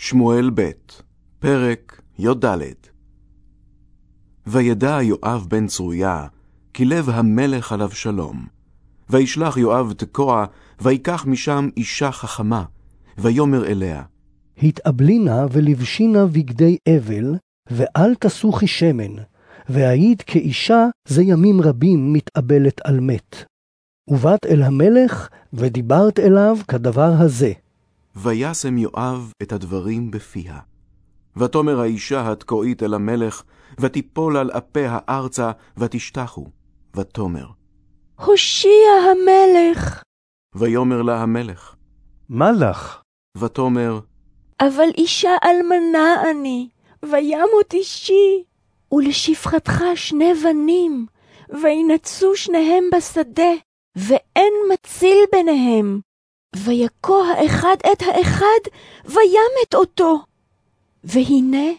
שמואל ב', פרק י"ד. וידע יואב בן צרויה, כי לב המלך עליו שלום. וישלח יואב תקוע, ויקח משם אישה חכמה, ויאמר אליה, התאבלי נא ולבשי נא בגדי אבל, ואל תסוכי שמן, והיית כאישה זה ימים רבים מתאבלת על מת. ובאת אל המלך, ודיברת אליו כדבר הזה. וישם יואב את הדברים בפיה. ותאמר האישה התקועית אל המלך, ותיפול על אפיה ארצה, ותשתחו. ותאמר, הושיע המלך. ויאמר לה המלך, מה לך? ותאמר, אבל אישה אלמנה אני, וימות אישי, ולשפחתך שני בנים, וינצו שניהם בשדה, ואין מציל ביניהם. ויכו האחד את האחד, וימת אותו. והנה,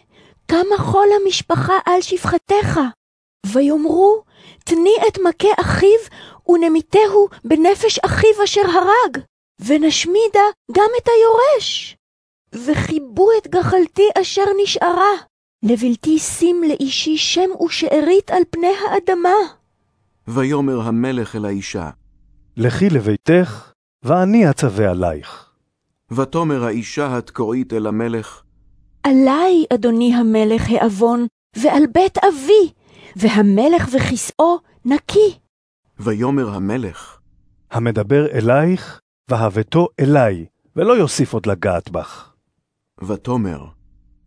קמה כל המשפחה על שפחתך, ויאמרו, תני את מכה אחיו, ונמיתהו בנפש אחיו אשר הרג, ונשמידה גם את היורש. וכיבו את גחלתי אשר נשארה, לבלתי שים לאישי שם ושארית על פני האדמה. ויאמר המלך אל האישה, לכי לביתך, ואני אצווה עלייך. ותאמר האישה התקועית אל המלך, עלי, אדוני המלך, העוון, ועל בית אבי, והמלך וכסאו נקי. ויאמר המלך, המדבר אלייך, והבאתו אלי, ולא יוסיף עוד לגעת בך. ותאמר,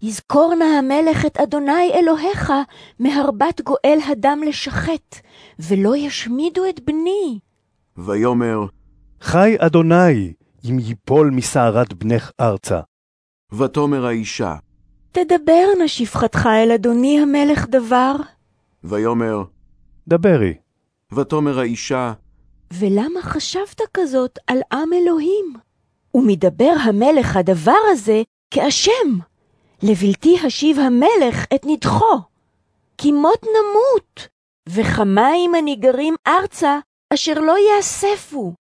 יזכור נא המלך את אדוני אלוהיך מהרבת גואל הדם לשחט, ולא ישמידו את בני. ויאמר, חי אדוני, אם ייפול מסערת בנך ארצה. ותאמר האישה, תדבר נא שפחתך אל אדוני המלך דבר. ויאמר, דברי. ותאמר האישה, ולמה חשבת כזאת על עם אלוהים? ומדבר המלך הדבר הזה כאשם, לבלתי השיב המלך את נדחו. כי מות נמות, וכמים הניגרים ארצה, אשר לא יאספו.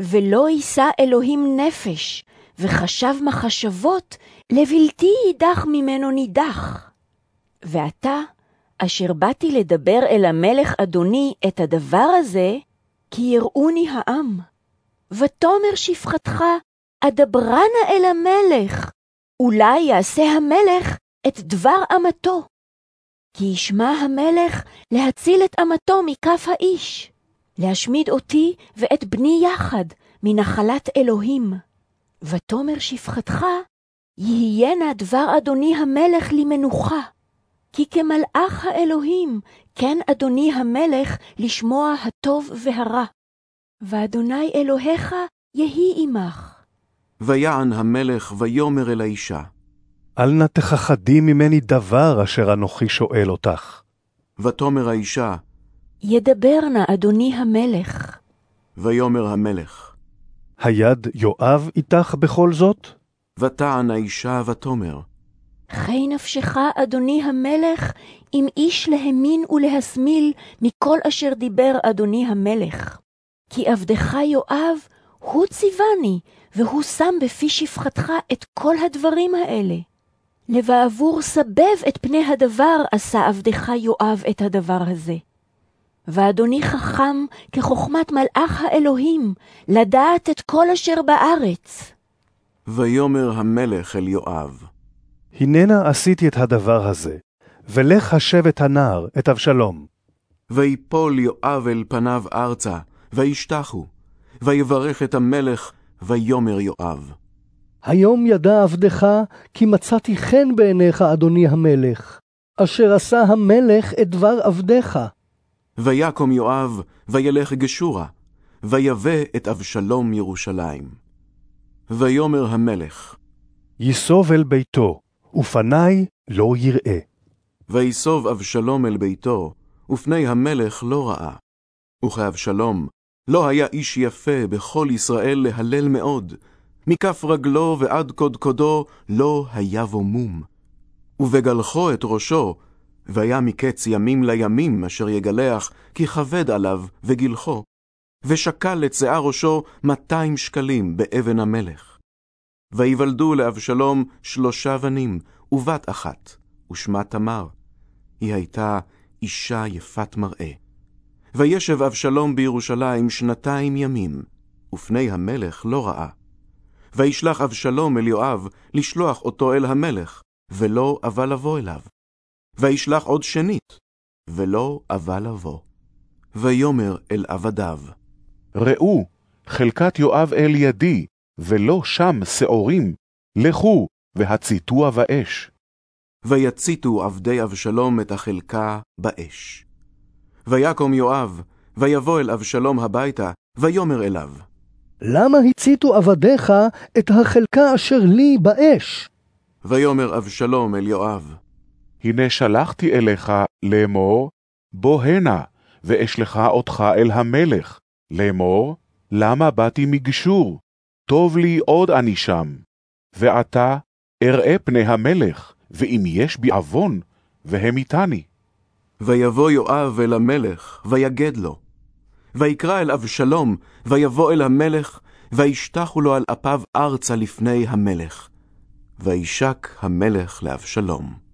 ולא יישא אלוהים נפש, וחשב מחשבות, לבלתי יידח ממנו נידח. ועתה, אשר באתי לדבר אל המלך אדוני את הדבר הזה, כי יראוני העם. ותאמר שפחתך, אדברה נא אל המלך, אולי יעשה המלך את דבר אמתו. כי ישמע המלך להציל את אמתו מכף האיש, להשמיד אותי ואת בני יחד מנחלת אלוהים. ותאמר שפחתך, יהיינה דבר אדוני המלך למנוחה. כי כמלאך האלוהים, כן אדוני המלך, לשמוע הטוב והרע. ואדוני אלוהיך יהי עמך. ויען המלך ויאמר אל האישה, אל נא תכחדי ממני דבר אשר אנוכי שואל אותך. ותאמר האישה, ידבר נא אדוני המלך. ויאמר המלך, היד יואב איתך בכל זאת? ותען האישה ותאמר, חי נפשך, אדוני המלך, אם איש להמין ולהשמיל מכל אשר דיבר אדוני המלך. כי עבדך יואב, הוא ציווני, והוא שם בפי שפחתך את כל הדברים האלה. לבעבור סבב את פני הדבר עשה עבדך יואב את הדבר הזה. ואדוני חכם כחוכמת מלאך האלוהים, לדעת את כל אשר בארץ. ויאמר המלך אל יואב, הננה עשיתי את הדבר הזה, ולך השב את הנער, את אבשלום. ויפול יואב אל פניו ארצה, וישתחו, ויברך את המלך, ויאמר יואב. היום ידע עבדך, כי מצאתי חן בעיניך, אדוני המלך, אשר עשה המלך את דבר עבדך. ויקום יואב, וילך גשורה, ויבא את אבשלום ירושלים. ויאמר המלך, ייסוב אל ביתו, ופניי לא יראה. ויסוב אבשלום אל ביתו, ופני המלך לא ראה. וכאבשלום, לא היה איש יפה בכל ישראל להלל מאוד, מכף רגלו ועד קודקודו לא היה בו מום. ובגלחו את ראשו, והיה מקץ ימים לימים אשר יגלח, כי כבד עליו וגלחו, ושקל את שיער ראשו מאתיים שקלים באבן המלך. ויוולדו לאבשלום שלושה בנים, ובת אחת, ושמה תמר. היא הייתה אישה יפת מראה. וישב אבשלום בירושלים שנתיים ימים, ופני המלך לא ראה. וישלח אבשלום אל יואב לשלוח אותו אל המלך, ולא אבה לבוא אליו. וישלח עוד שנית, ולא אבה לבוא. ויאמר אל עבדיו, ראו, חלקת יואב אל ידי, ולא שם שעורים, לכו והציתוה באש. ויציתו עבדי אבשלום את החלקה באש. ויקום יואב, ויבוא אל אבשלום הביתה, ויאמר אליו, למה הציתו עבדיך את החלקה אשר לי באש? ויאמר אבשלום אל יואב, הנה שלחתי אליך לאמור, בוא הנה, ואשלחה אותך אל המלך, לאמור, למה באתי מגשור? טוב לי עוד אני שם. ועתה אראה פני המלך, ואם יש בי עוון, והמיתני. ויבוא יואב אל המלך, ויגד לו. ויקרא אל אבשלום, ויבוא אל המלך, וישתחו לו על אפיו ארצה לפני המלך. וישק המלך לאבשלום.